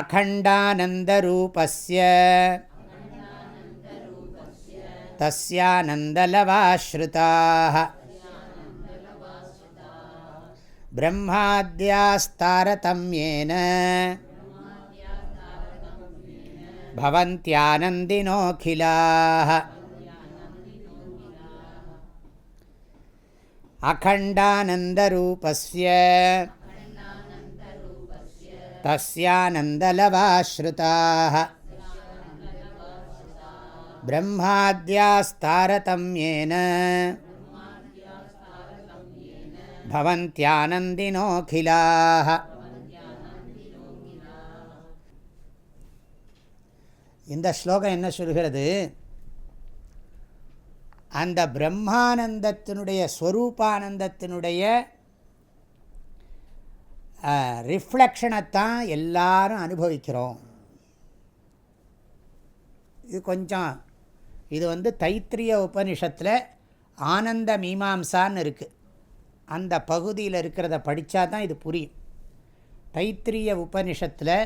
अखण्डानन्दरूपस्य तस्यानन्दलवाश्रिताः। ब्रह्माद्यास्तारतम्येन भवन्त्यानन्दिनोऽखिलाः अखण्डानन्दरूपस्य तस्यानन्दलवाश्रिताः ब्रह्माद्यास्तारतम्येन भवन्त्यानन्दिनोऽखिलाः இந்த ஸ்லோகம் என்ன சொல்கிறது அந்த பிரம்மானந்தத்தினுடைய ஸ்வரூபானந்தத்தினுடைய ரிஃப்ளக்ஷனைத்தான் எல்லாரும் அனுபவிக்கிறோம். இது கொஞ்சம் இது வந்து தைத்திரிய உபனிஷத்தில் ஆனந்த மீமாம்சான்னு இருக்குது அந்த பகுதியில் இருக்கிறத படித்தா தான் இது புரியும். தைத்திரிய உபனிஷத்தில்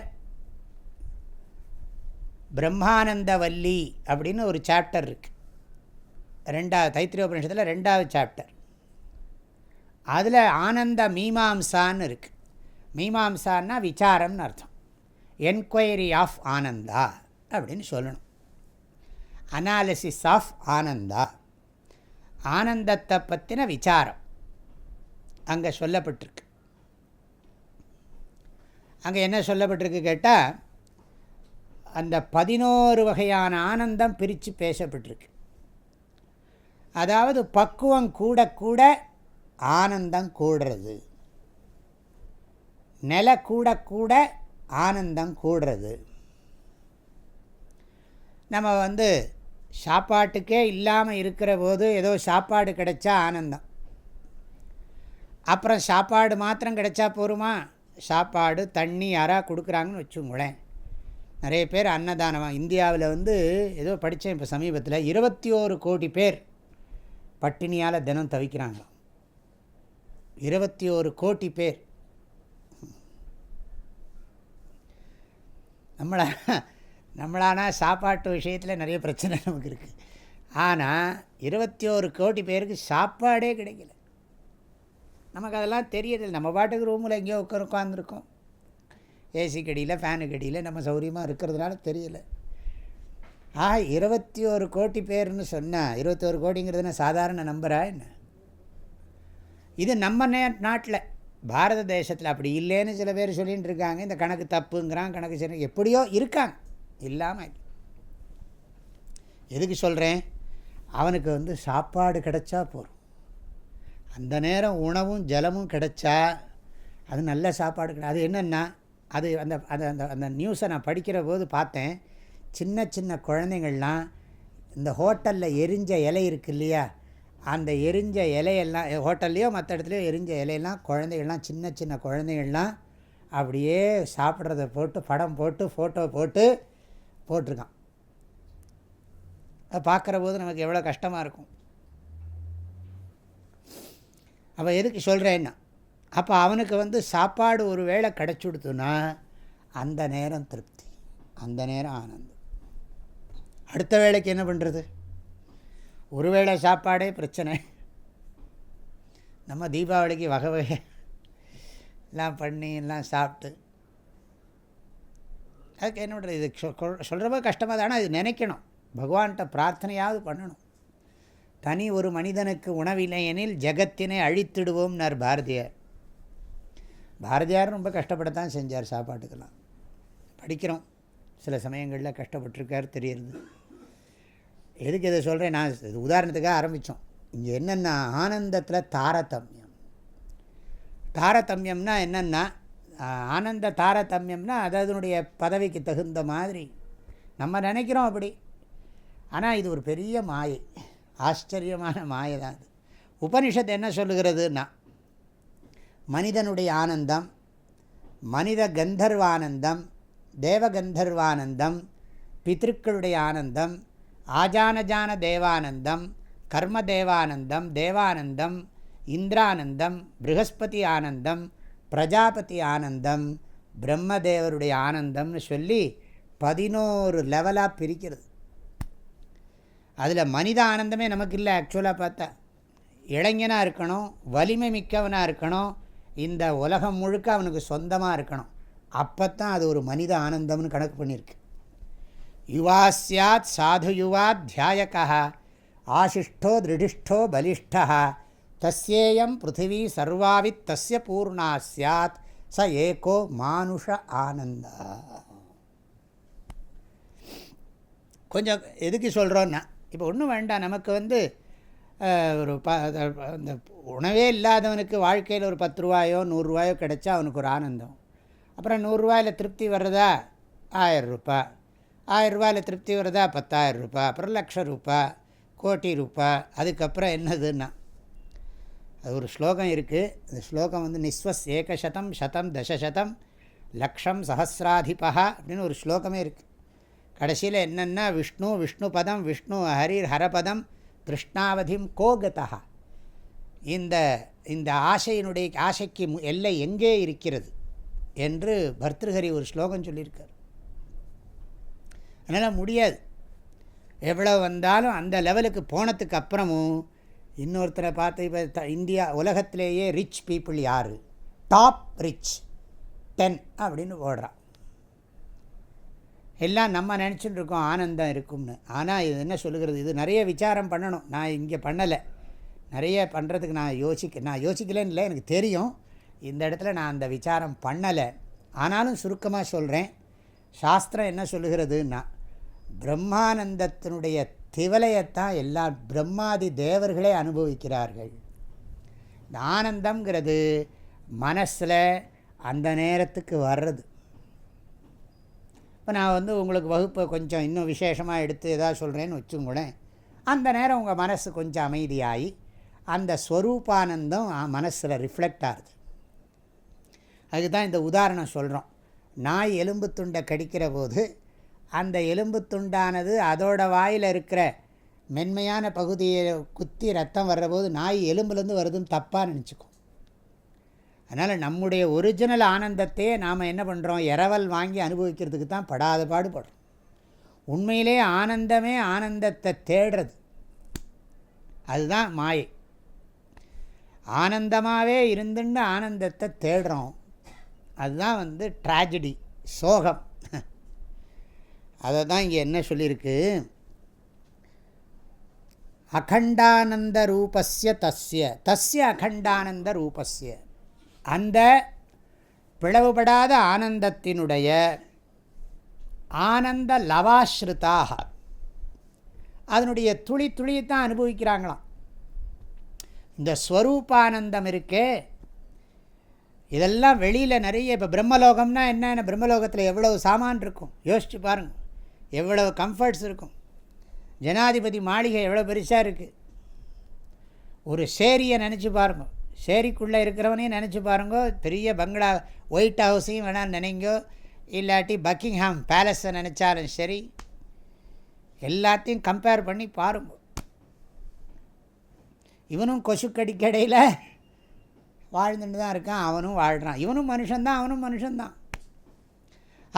பிரம்மானந்தவல்லி அப்படின்னு ஒரு சாப்டர் இருக்குது ரெண்டாவது தைத்திரியோபனிஷத்தில் ரெண்டாவது சாப்டர் அதில் ஆனந்த மீமாம்சான்னு இருக்குது மீமாம்சான்னா விசாரம்னு அர்த்தம். என்கொயரி ஆஃப் ஆனந்தா அப்படின்னு சொல்லணும். Analysis of Ananda. ஆனந்தத்தை பற்றின விசாரம். அங்கே சொல்லப்பட்டிருக்கு. அங்கே என்ன சொல்லப்பட்டிருக்கு கேட்டால் அந்த பதினோரு வகையான ஆனந்தம் பிரித்து பேசப்பட்டிருக்கு. அதாவது பக்குவம் கூட கூட ஆனந்தம் கூடுறது. நில கூட கூட ஆனந்தம் கூடுறது. நம்ம வந்து சாப்பாட்டுக்கே இல்லாமல் இருக்கிற போது ஏதோ சாப்பாடு கிடைச்சா ஆனந்தம். அப்புறம் சாப்பாடு மாத்திரம் கிடைச்சா போருமா? சாப்பாடு தண்ணி யாராக கொடுக்குறாங்கன்னு வச்சுங்களேன் நிறைய பேர் அன்னதானமாக இந்தியாவில் வந்து ஏதோ படித்தேன் இப்போ சமீபத்தில் இருபத்தி ஓரு கோடி பேர் பட்டினியால் தினம் தவிக்கிறாங்களாம் இருபத்தி ஒரு கோடி பேர். நம்மளா நம்மளானா சாப்பாட்டு விஷயத்தில் நிறைய பிரச்சனை நமக்கு இருக்குது ஆனால் இருபத்தி ஒரு கோடி பேருக்கு சாப்பாடே கிடைக்கல. நமக்கு அதெல்லாம் தெரியறதில்லை நம்ம பாட்டுக்கு ரூமில் எங்கேயோ உட்கார் உட்காந்துருக்கோம் ஏசி கடியில் ஃபேனு கடியில் நம்ம சௌகரியமாக இருக்கிறதுனால தெரியலை. ஆ இருபத்தி ஒரு கோடி பேர்னு சொன்னால் இருபத்தோரு கோடிங்கிறதுனா சாதாரண நம்பரா என்ன? இது நம்ம நே நாட்டில் பாரத தேசத்தில் அப்படி இல்லைன்னு சில பேர் சொல்லிகிட்டு இருக்காங்க. இந்த கணக்கு தப்புங்கிறான் கணக்கு சரி எப்படியோ இருக்காங்க. இல்லாமல் எதுக்கு சொல்கிறேன் அவனுக்கு வந்து சாப்பாடு கிடைச்சா போகும் அந்த நேரம் உணவும் ஜலமும் கிடைச்சா அது நல்ல சாப்பாடு கிடையாது அது என்னென்னா அது அந்த அந்த அந்த அந்த நியூஸை நான் படிக்கிற போது பார்த்தேன். சின்ன சின்ன குழந்தைங்கள்லாம் இந்த ஹோட்டலில் எரிஞ்ச இலை இருக்குது இல்லையா? அந்த எரிஞ்ச இலையெல்லாம் ஹோட்டல்லையோ மற்ற இடத்துலையோ எரிஞ்ச இலையெல்லாம் குழந்தைகள்லாம் சின்ன சின்ன குழந்தைகள்லாம் அப்படியே சாப்பிட்றத போட்டு படம் போட்டு ஃபோட்டோ போட்டு போட்டிருக்கான். அதை பார்க்குற போது நமக்கு எவ்வளோ கஷ்டமாக இருக்கும். அப்போ எதுக்கு சொல்கிறேன்னா அப்போ அவனுக்கு வந்து சாப்பாடு ஒரு வேளை கிடச்சி கொடுத்துன்னா அந்த நேரம் திருப்தி அந்த நேரம் ஆனந்தம். அடுத்த வேளைக்கு என்ன பண்ணுறது ஒரு வேளை சாப்பாடே பிரச்சனை. நம்ம தீபாவளிக்கு வகை வகை எல்லாம் பண்ணி எல்லாம் சாப்பிட்டு. அதுக்கு என்ன பண்ணுறது இது சொல்கிறப்ப கஷ்டமாக தானே ஆனால் இது நினைக்கணும். பகவான்கிட்ட பிரார்த்தனையாவது பண்ணணும். தனி ஒரு மனிதனுக்கு உணவில்லை எனில் ஜெகத்தினை அழித்திடுவோம்னார் பாரதியார். பாரதியார் ரொம்ப கஷ்டப்படத்தான் செஞ்சார் சாப்பாட்டுக்கெல்லாம். படிக்கிறோம். சில சமயங்களில் கஷ்டப்பட்டிருக்கார் தெரியுது எதுக்கு இதை சொல்கிறேன் நான் இது உதாரணத்துக்காக ஆரம்பித்தோம் இங்கே என்னென்னா ஆனந்தத்தில் தாரதமியம். தாரதமியம்னா என்னென்னா ஆனந்த தாரதமியம்னா அதனுடைய பதவிக்கு தகுந்த மாதிரி. நம்ம நினைக்கிறோம் அப்படி. ஆனால் இது ஒரு பெரிய மாயை. ஆச்சரியமான மாயை தான் அது. உபனிஷத்து என்ன சொல்லுகிறதுன்னா மனிதனுடைய ஆனந்தம் மனித கந்தர்வானந்தம் தேவகந்தர்வானந்தம் பித்திருக்களுடைய ஆனந்தம் ஆஜானஜான தேவானந்தம் கர்ம தேவானந்தம் தேவானந்தம் இந்திரானந்தம் ப்ரகஸ்பதி ஆனந்தம் பிரஜாபதி ஆனந்தம் பிரம்மதேவருடைய ஆனந்தம்னு சொல்லி பதினோரு லெவலாக பிரிக்கிறது. அதில் மனித ஆனந்தமே நமக்கு இல்லை ஆக்சுவலாக பார்த்தா. இளைஞனாக இருக்கணும் வலிமை மிக்கவனாக இருக்கணும் இந்த உலகம் முழுக்க அவனுக்கு சொந்தமாக இருக்கணும். அப்போ தான் அது ஒரு மனித ஆனந்தம்னு கணக்கு பண்ணியிருக்கு. யுவா சாத் சாது யுவா தியாயக்கா ஆசிஷ்டோ திருடிஷ்டோ பலிஷ்டா தஸ்யேயம் பிருத்திவி சர்வாவித் தஸ்ய பூர்ணா சாத் ச ஏகோ மானுஷ ஆனந்தா கொஞ்சம் எதுக்கு சொல்கிறோன்னா இப்போ ஒன்றும் வேண்டாம் நமக்கு வந்து ஒரு ப அந்த உணவே இல்லாதவனுக்கு வாழ்க்கையில் ஒரு பத்து ரூபாயோ நூறுரூவாயோ கிடைச்சா அவனுக்கு ஒரு ஆனந்தம். அப்புறம் நூறுரூவாயில் திருப்தி வர்றதா? ஆயரூபா ஆயரூபாயில் திருப்தி வருதா? பத்தாயிரம் ரூபாய் அப்புறம் லட்ச ரூபா கோட்டி ரூபா அதுக்கப்புறம் என்னதுன்னா அது ஒரு ஸ்லோகம் இருக்குது அந்த ஸ்லோகம் வந்து நிஸ்வஸ் ஏகசதம் சதம் தசசதம் லக்ஷம் சஹசிராதிபா அப்படின்னு ஒரு ஸ்லோகமே இருக்குது கடைசியில் என்னென்னா விஷ்ணு விஷ்ணு பதம் விஷ்ணு ஹரிர் ஹரபதம் கிருஷ்ணாவதிம் கோகதா இந்த இந்த ஆசையினுடைய ஆசைக்கு எல்லை எங்கே இருக்கிறது? என்று பர்திருஹரி ஒரு ஸ்லோகம் சொல்லியிருக்கார். அதனால் முடியாது. எவ்வளோ வந்தாலும் அந்த லெவலுக்கு போனதுக்கு அப்புறமும் இன்னொருத்தரை பார்த்து இப்போ இந்தியா உலகத்திலேயே ரிச் பீப்புள் யார்? டாப் ரிச் டென் அப்படின்னு ஓடுறான். எல்லாம் நம்ம நினச்சிட்டு இருக்கோம் ஆனந்தம் இருக்கும்னு. ஆனால் இது என்ன சொல்லுகிறது? இது நிறைய விசாரம் பண்ணணும். நான் இங்கே பண்ணலை. நிறைய பண்ணுறதுக்கு நான் யோசிக்க நான் யோசிக்கலன்னு இல்லை எனக்கு தெரியும். இந்த இடத்துல நான் அந்த விசாரம் பண்ணலை. ஆனாலும் சுருக்கமாக சொல்கிறேன் சாஸ்திரம் என்ன சொல்லுகிறதுன்னா பிரம்மானந்தத்தினுடைய திவலையைத்தான் எல்லா பிரம்மாதி தேவர்களே அனுபவிக்கிறார்கள். இந்த ஆனந்தங்கிறது மனசில் அந்த நேரத்துக்கு வர்றது. இப்போ நான் வந்து உங்களுக்கு வகுப்பை கொஞ்சம் இன்னும் விசேஷமாக எடுத்து எதாவது சொல்கிறேன்னு வச்சுங்கூடேன் அந்த நேரம் உங்கள் மனசு கொஞ்சம் அமைதியாகி அந்த ஸ்வரூபானந்தம் மனசில் ரிஃப்ளெக்ட் ஆகுது. அதுக்கு தான் இந்த உதாரணம் சொல்கிறோம் நாய் எலும்பு துண்டை கடிக்கிற போது அந்த எலும்பு துண்டானது அதோட வாயில் இருக்கிற மென்மையான பகுதியை குத்தி ரத்தம் வர்றபோது நாய் எலும்புலேருந்து வருதுன்னு தப்பாக நினச்சிக்கும் அதனால் நம்முடைய ஒரிஜினல் ஆனந்தத்தையே நாம் என்ன பண்ணுறோம் இரவல் வாங்கி அனுபவிக்கிறதுக்கு தான் படாத பாடுபடுறோம். உண்மையிலே ஆனந்தமே ஆனந்தத்தை தேடுறது. அதுதான் மாயை. ஆனந்தமாகவே இருந்துன்னு ஆனந்தத்தை தேடுறோம். அதுதான் வந்து ட்ராஜடி சோகம். அதை தான் இங்கே என்ன சொல்லியிருக்கு அகண்டானந்த ரூபஸ்ய தஸ்ய தஸ்ய அகண்டானந்த ரூபஸ்ய. அந்த பிளவுபடாத ஆனந்தத்தினுடைய ஆனந்த லவாஸ்ருதாக அதனுடைய துளி துளியைத்தான் அனுபவிக்கிறாங்களாம். இந்த ஸ்வரூபானந்தம் இருக்கே இதெல்லாம் வெளியில் நிறைய இப்போ பிரம்மலோகம்னா என்னென்ன பிரம்மலோகத்தில் எவ்வளோ சாமான் இருக்கும்? யோசிச்சு பாருங்கள் எவ்வளோ கம்ஃபர்ட்ஸ் இருக்கும்? ஜனாதிபதி மாளிகை எவ்வளோ பெருசாக இருக்குது ஒரு சேரியை நினச்சி பாருங்க. சேரிக்குள்ளே இருக்கிறவனையும் நினச்சி பாருங்க. பெரிய பங்களா ஒயிட் ஹவுஸையும் வேணால் நினைங்கோ. இல்லாட்டி பக்கிங்ஹாம் பேலஸை நினச்சாலும் சரி எல்லாத்தையும் கம்பேர் பண்ணி பாருங்க. இவனும் கொசுக்கடிக்கடையில் வாழ்ந்துட்டு தான் இருக்கான் அவனும் வாழ்கிறான் இவனும் மனுஷன்தான் அவனும் மனுஷன்தான்.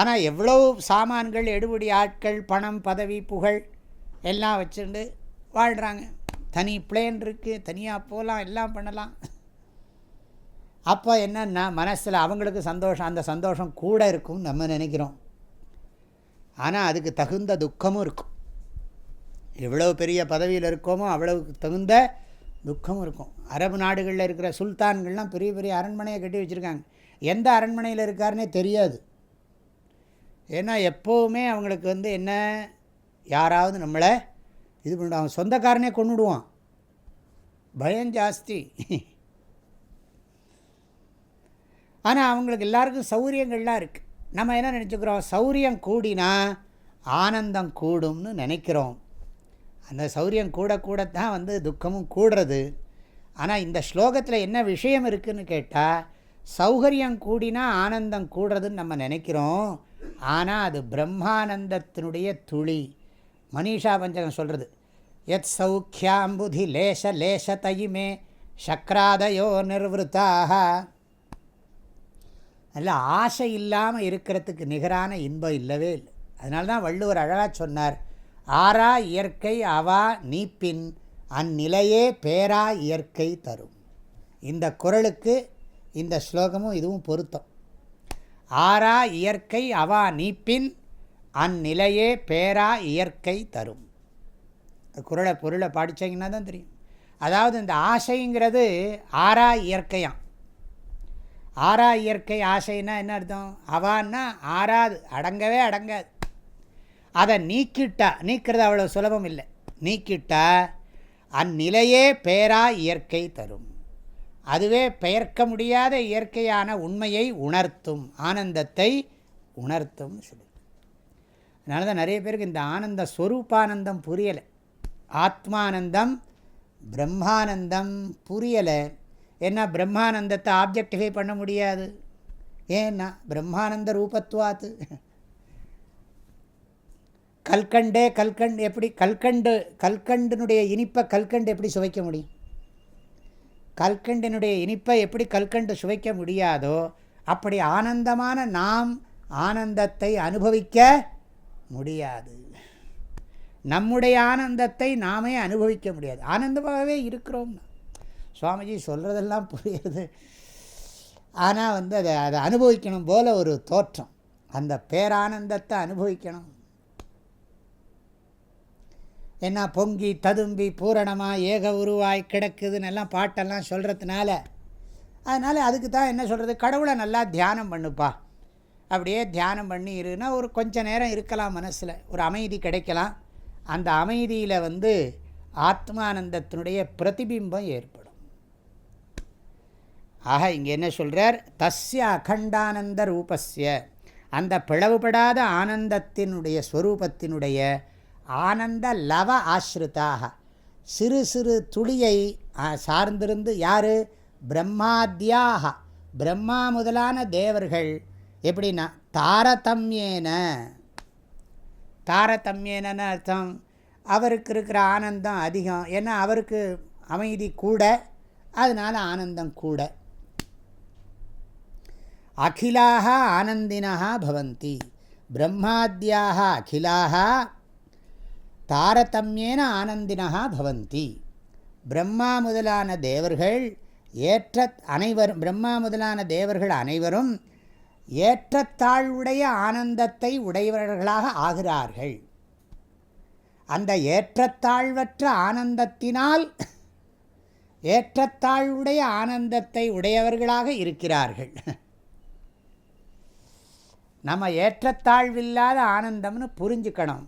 ஆனால் எவ்வளோ சாமான்கள் எடுபடி ஆட்கள் பணம் பதவி புகழ் எல்லாம் வச்சுட்டு வாழ்கிறாங்க தனி பிளேன் இருக்குது தனியாக போகலாம் எல்லாம் பண்ணலாம். அப்போ என்னென்னா மனசில் அவங்களுக்கு சந்தோஷம் அந்த சந்தோஷம் கூட இருக்கும்னு நம்ம நினைக்கிறோம். ஆனால் அதுக்கு தகுந்த துக்கமும் இருக்கும். எவ்வளோ பெரிய பதவியில் இருக்கோமோ அவ்வளவுக்கு தகுந்த துக்கமும் இருக்கும். அரபு நாடுகளில் இருக்கிற சுல்தான்கள்லாம் பெரிய பெரிய அரண்மனையை கட்டி வச்சுருக்காங்க. எந்த அரண்மனையில் இருக்காருனே தெரியாது. ஏன்னா எப்போவுமே அவங்களுக்கு வந்து என்ன? யாராவது நம்மளை இது பண்ண அவன் சொந்தக்காரனே கொண்டுடுவான் பயம் ஜாஸ்தி. ஆனால் அவங்களுக்கு எல்லாருக்கும் சௌரியங்கள்லாம் இருக்குது நம்ம என்ன நினச்சிக்கிறோம்? சௌரியம் கூடினா ஆனந்தம் கூடும்னு நினைக்கிறோம். அந்த சௌரியம் கூட கூடத்தான் வந்து துக்கமும் கூடுறது. ஆனால் இந்த ஸ்லோகத்தில் என்ன விஷயம் இருக்குதுன்னு கேட்டால் சௌகரியம் கூடினா ஆனந்தம் கூடுறதுன்னு நம்ம நினைக்கிறோம். ஆனால் அது பிரம்மானந்தத்தினுடைய துளி. மனிஷா பஞ்சகம் சொல்கிறது எத் சௌக்கியாம்புதி லேச லேச தையுமே சக்ராதயோ நிர்வத்தாக நல்ல ஆசை இல்லாமல் இருக்கிறதுக்கு நிகரான இன்பம் இல்லவே இல்லை. அதனால தான் வள்ளுவர் அழகாக சொன்னார். ஆறா இயற்கை அவா நீப்பின் அந்நிலையே பேரா இயற்கை தரும். இந்த குரலுக்கு இந்த ஸ்லோகமும் இதுவும் பொருத்தம். ஆறா இயற்கை அவா நீப்பின் அந்நிலையே பேரா இயற்கை தரும். குரலை பொருளை படித்தீங்கன்னா தான் தெரியும். அதாவது இந்த ஆசைங்கிறது ஆறா இயற்கையாம். ஆறா இயற்கை ஆசைன்னா என்ன அர்த்தம்? அவான்னா ஆறாது அடங்கவே அடங்காது. அதை நீக்கிட்டா நீக்கிறது அவ்வளோ சுலபம் இல்லை. நீக்கிட்டா அந்நிலையே பேரா இயற்கை தரும். அதுவே பெயர்க்க முடியாத இயற்கையான உண்மையை உணர்த்தும் ஆனந்தத்தை உணர்த்தும் சொல்லி அதனால தான் நிறைய பேருக்கு இந்த ஆனந்த ஸ்வரூபானந்தம் புரியலை. ஆத்மானந்தம் பிரம்மானந்தம் புரியலை. ஏன்னா பிரம்மானந்தத்தை ஆப்ஜெக்டிஃபை பண்ண முடியாது. ஏன்னா பிரம்மானந்த ரூபத்துவாத்து. கல்கண்டே கல்கண்டு எப்படி கல்கண்டு கல்கண்டினுடைய இனிப்பை கல்கண்டு எப்படி சுவைக்க முடியும்? கல்கண்டினுடைய இனிப்பை எப்படி கல்கண்டு சுவைக்க முடியாதோ அப்படி ஆனந்தமான நாம் ஆனந்தத்தை அனுபவிக்க முடியாது. நம்முடைய ஆனந்தத்தை நாமே அனுபவிக்க முடியாது. ஆனந்தமாகவே இருக்கிறோம். சுவாமிஜி சொல்கிறதெல்லாம் புரியுது. ஆனால் வந்து அதை அதை அனுபவிக்கணும் போல் ஒரு தோற்றம். அந்த பேரானந்தத்தை அனுபவிக்கணும். என்ன பொங்கி ததும்பி பூரணமாக ஏக உருவாய் கிடக்குதுன்னு எல்லாம் பாட்டெல்லாம் சொல்கிறதுனால அதனால் அதுக்கு தான் என்ன சொல்கிறது கடவுளை நல்லா தியானம் பண்ணுப்பா. அப்படியே தியானம் பண்ணி இருன்னா ஒரு கொஞ்ச நேரம் இருக்கலாம் மனசில். ஒரு அமைதி கிடைக்கலாம். அந்த அமைதியில் வந்து ஆத்மானந்தத்தினுடைய பிரதிபிம்பம் ஏற்படும். ஆக இங்கே என்ன சொல்கிறார் தஸ்ய அகண்டானந்த ரூபஸ்ய. அந்த பிளவுபடாத ஆனந்தத்தினுடைய ஸ்வரூபத்தினுடைய ஆனந்த லவ ஆசிரிதாக சிறு சிறு துளியை சார்ந்திருந்து யார்? பிரம்மாத்தியாக பிரம்மா முதலான தேவர்கள். எப்படின்னா தாரதமியேன. தாரதமியேனன்னு அர்த்தம். அவருக்கு இருக்கிற ஆனந்தம் அதிகம். ஏன்னா அவருக்கு அமைதி கூட. அதனால் ஆனந்தம் கூட. அகிலாக ஆனந்தினா பவந்தி. பிரம்மாத்தியாக அகிலாக தாரதமியேன ஆனந்தினா பவந்தி. பிரம்மா முதலான தேவர்கள் ஏற்ற அனைவரும் பிரம்மா முதலான தேவர்கள் அனைவரும் ஏற்றத்தாழ்வுடைய ஆனந்தத்தை உடையவர்களாக ஆகிறார்கள். அந்த ஏற்றத்தாழ்வற்ற ஆனந்தத்தினால் ஏற்றத்தாழ்வுடைய ஆனந்தத்தை உடையவர்களாக இருக்கிறார்கள். நம்ம ஏற்றத்தாழ்வில்லாத ஆனந்தம்னு புரிஞ்சுக்கணும்.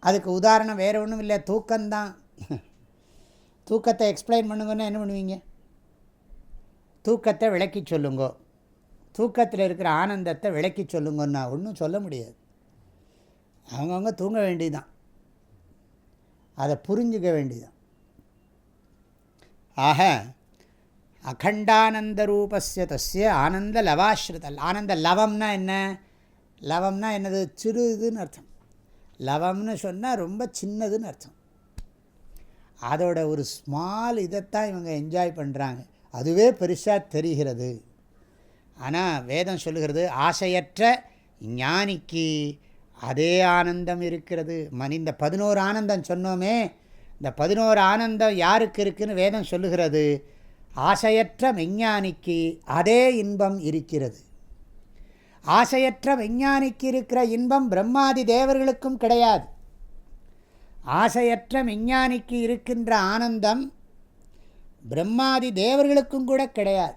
அதுக்கு உதாரணம் வேறு ஒன்றும் இல்லை. தூக்கம்தான். தூக்கத்தை எக்ஸ்பிளைன் பண்ணுங்கன்னா என்ன பண்ணுவீங்க? தூக்கத்தை விளக்கி சொல்லுங்கோ. தூக்கத்தில் இருக்கிற ஆனந்தத்தை விளக்கி சொல்லுங்கன்னா ஒன்றும் சொல்ல முடியாது. அவங்கவுங்க தூங்க வேண்டியதுதான். அதை புரிஞ்சுக்க வேண்டியதான் ஆக அகண்டானந்த ரூபஸ்ய தஸ்ய ஆனந்த லவாஸ்ருதல். ஆனந்த லவம்னா என்ன? லவம்னா என்னது? சிறு இதுன்னு அர்த்தம். லவம்னு சொன்னால் ரொம்ப சின்னதுன்னு அர்த்தம். அதோட ஒரு ஸ்மால் இதைத்தான் இவங்க என்ஜாய் பண்ணுறாங்க அதுவே பெருசாக தெரிகிறது. ஆனால் வேதம் சொல்லுகிறது ஆசையற்ற ஞானிக்கு அதே ஆனந்தம் இருக்கிறது. மணி இந்த பதினோரு ஆனந்தம் சொன்னோமே இந்த பதினோரு ஆனந்தம் யாருக்கு இருக்குதுன்னு வேதம் சொல்லுகிறது? ஆசையற்ற விஞ்ஞானிக்கு அதே இன்பம் இருக்கிறது. ஆசையற்ற விஞ்ஞானிக்கு இருக்கிற இன்பம் பிரம்மாதி தேவர்களுக்கும் கிடையாது. ஆசையற்ற விஞ்ஞானிக்கு இருக்கின்ற ஆனந்தம் பிரம்மாதி தேவர்களுக்கும் கூட கிடையாது.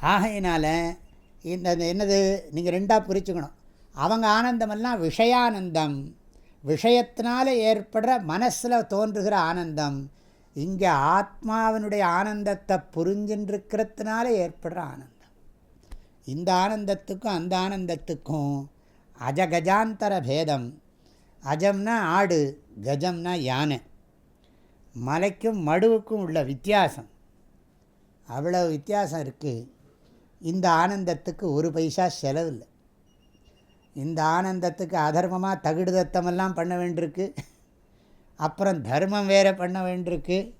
ஆகையினால் இந்த என்னது நீங்கள் ரெண்டாக புரிச்சுக்கணும் அவங்க ஆனந்தமெல்லாம் விஷயானந்தம். விஷயத்தினால ஏற்படுற மனசில் தோன்றுகிற ஆனந்தம். இங்கே ஆத்மாவினுடைய ஆனந்தத்தை புரிஞ்சின்றிருக்கிறதுனால ஏற்படுற ஆனந்தம். இந்த ஆனந்தத்துக்கும் அந்த ஆனந்தத்துக்கும் அஜகஜாந்தர பேதம். அஜம்னா ஆடு கஜம்னா யானை. மலைக்கும் மடுவுக்கும் உள்ள வித்தியாசம். அவ்வளோ வித்தியாசம் இருக்குது இந்த ஆனந்தத்துக்கு ஒரு பைசா செலவில்லை. இந்த ஆனந்தத்துக்கு அதர்மமாக தகுடு தத்தமெல்லாம் பண்ண வேண்டியிருக்கு. அப்புறம் தர்மம் வேறு பண்ண வேண்டியிருக்கு.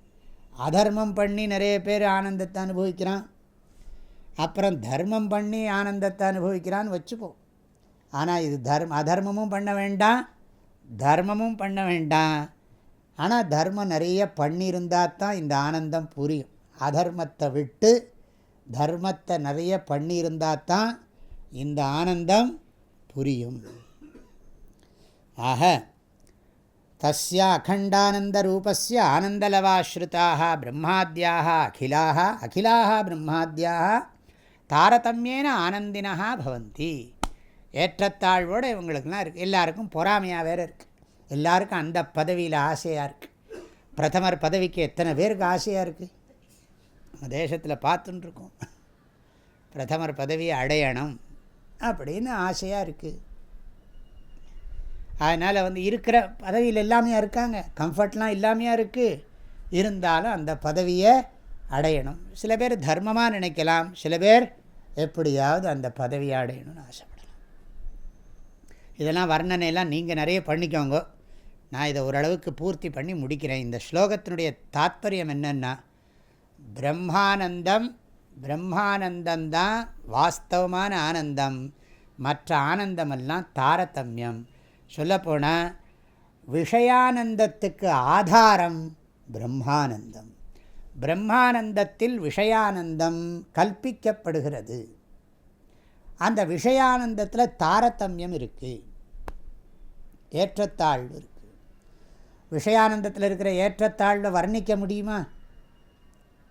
அதர்மம் பண்ணி நிறைய பேர் ஆனந்தத்தை அனுபவிக்கிறான். அப்புறம் தர்மம் பண்ணி ஆனந்தத்தை அனுபவிக்கிறான்னு வச்சுப்போம் ஆனால் இது தர்ம அதர்மமும் பண்ண வேண்டாம் தர்மமும் பண்ண வேண்டாம். ஆனால் தர்மம் நிறைய பண்ணியிருந்தால் தான் இந்த ஆனந்தம் புரியும். அதர்மத்தை விட்டு தர்மத்தை நிறைய பண்ணியிருந்தால் தான் இந்த ஆனந்தம் புரியும். ஆக தஸ்ய அகண்டானந்த ரூபஸ்ய ஆனந்தலவாஸ்ருதாக பிரம்மாத்தியாக அகிலாக அகிலாக பிரம்மாத்தியாக தாரதமியேன ஆனந்தினா பவந்தி. ஏற்றத்தாழ்வோடு இவங்களுக்குலாம் இருக்குது எல்லாருக்கும் பொறாமையாக வேறு இருக்குது எல்லாருக்கும் அந்த பதவியில் ஆசையாக இருக்குது பிரதமர் பதவிக்கு எத்தனை பேருக்கு ஆசையாக இருக்குது நம்ம தேசத்தில் பார்த்துட்டுருக்கோம் பிரதமர் பதவியை அடையணும் அப்படின்னு ஆசையாக இருக்குது அதனால் வந்து இருக்கிற பதவியில் எல்லாமே இருக்காங்க. கம்ஃபர்ட்லாம் இல்லாமையாக இருக்குது இருந்தாலும் அந்த பதவியை அடையணும். சில பேர் தர்மமாக நினைக்கலாம். சில பேர் எப்படியாவது அந்த பதவி அடையணும்னு ஆசைப்படலாம். இதெல்லாம் வர்ணனையெல்லாம் நீங்கள் நிறைய பண்ணிக்கோங்க. நான் இதை ஓரளவுக்கு பூர்த்தி பண்ணி முடிக்கிறேன். இந்த ஸ்லோகத்தினுடைய தாத்பரியம் என்னென்னா பிரம்மானந்தம் பிரம்மானந்தந்தான் வாஸ்தவமான ஆனந்தம். மற்ற ஆனந்தமெல்லாம் தாரதமியம். சொல்லப்போனால் விஷயானந்தத்துக்கு ஆதாரம் பிரம்மானந்தம். பிரம்மானந்தத்தில் விஷயானந்தம் கல்பிக்கப்படுகிறது அந்த விஷயானந்தத்தில் தாரதமியம் இருக்குது ஏற்றத்தாழ்வு இருக்குது விஷயானந்தத்தில் இருக்கிற ஏற்றத்தாழ்வை வர்ணிக்க முடியுமா?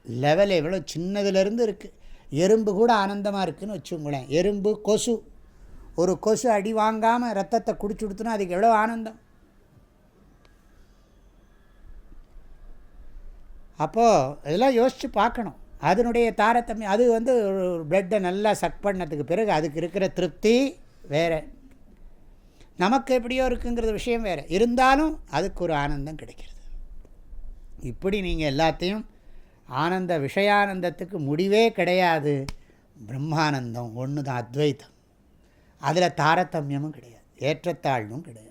லெவல் எவ்வளோ சின்னதுலேருந்து இருக்குது எறும்பு கூட ஆனந்தமாக இருக்குதுன்னு வச்சுங்களேன் எறும்பு கொசு. ஒரு கொசு அடி வாங்காமல் ரத்தத்தை குடிச்சு கொடுத்தோன்னா அதுக்கு எவ்வளோ ஆனந்தம்? அப்போது இதெல்லாம் யோசித்து பார்க்கணும். அதனுடைய தாரதமியம் அது வந்து ஒரு பிளட்டை நல்லா சக் பண்ணதுக்கு பிறகு அதுக்கு இருக்கிற திருப்தி வேறு. நமக்கு எப்படியோ இருக்குங்கிறது விஷயம் வேறு. இருந்தாலும் அதுக்கு ஒரு ஆனந்தம் கிடைக்கிறது. இப்படி நீங்கள் எல்லாத்தையும் ஆனந்த விஷயானந்தத்துக்கு முடிவே கிடையாது. பிரம்மானந்தம் ஒன்று தான் அத்வைத்தம். அதில் தாரதமியமும் கிடையாது. ஏற்றத்தாழ்வும் கிடையாது.